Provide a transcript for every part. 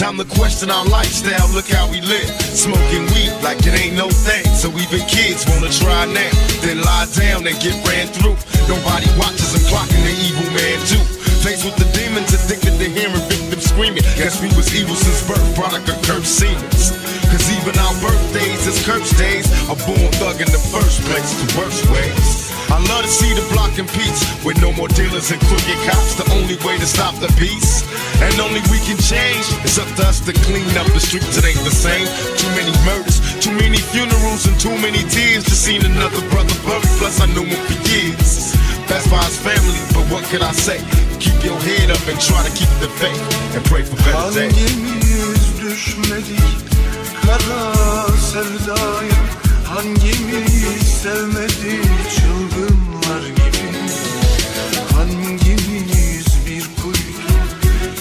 Time to question our lifestyle, look how we live. Smoking weed like it ain't no thing. So even kids wanna try now. Then lie down and get ran through. Nobody watches them clocking the evil man too. Faced with the demons, addicted to hearing victims screaming. Guess we was evil since birth, product of cursed seemings. Cause even our birthdays is cursed days. A born thug in the first place, the worst ways. I love to see the block in peace with no more dealers and crooked cops. The only way to stop the beast, and only we can change. It's up to us to clean up the streets. It ain't the same. Too many murders, too many funerals, and too many tears. Just seen another brother buried. Plus I knew him for years. That's by his family, but what could I say? Keep your head up and try to keep the faith and pray for better days. Düşmedik kara sevdaya Hangimiz sevmedik çılgınlar gibi? Hangimiz bir kuytu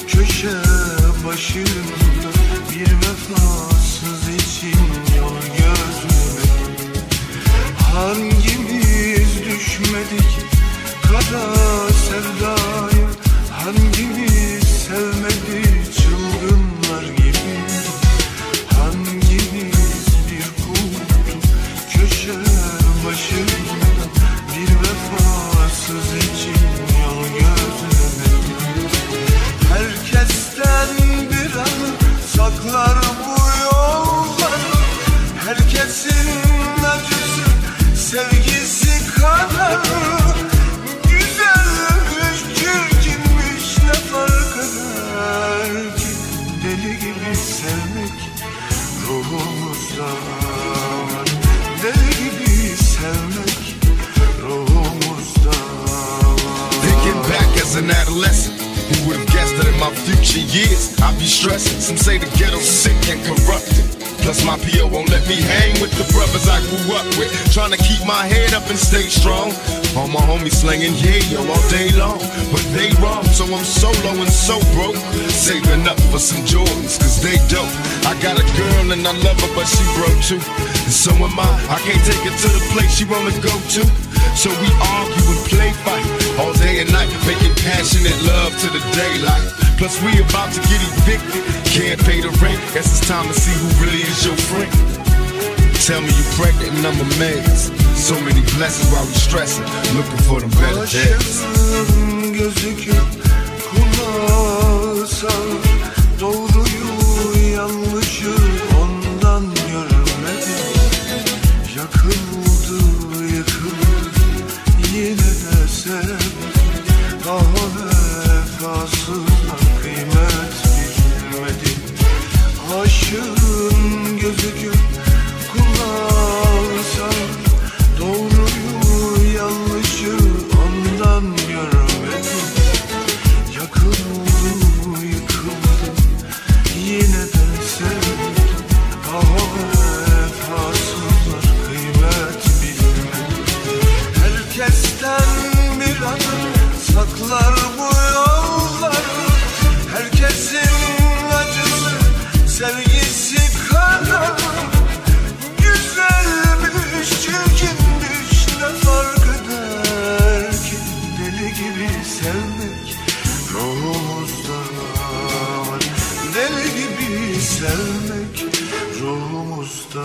köşe başında Bir vefasız için yol gözlemedik Hangimiz düşmedik kara sevdaya? Hangimiz an adolescent, who would have guessed that in my future years I'd be stressing? Some say the ghetto's sick and corrupted. Plus my PO won't let me hang with the brothers I grew up with. Trying to keep my head up and stay strong. All my homies slinging yayo all day long. But they wrong, so I'm solo and so broke. Saving up for some Jordans, cause they dope. I got a girl and I love her, but she broke too. And so am I. I can't take her to the place she wanna go to. So we argue love to the daylight. Plus we about to get evicted, can't pay the rent. Guess it's time to see who really is your friend. Tell me you're pregnant and I'm amazed. So many blessings while we stressing, looking for them better days. Sevmek ruhumuzda